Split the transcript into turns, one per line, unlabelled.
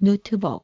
노트북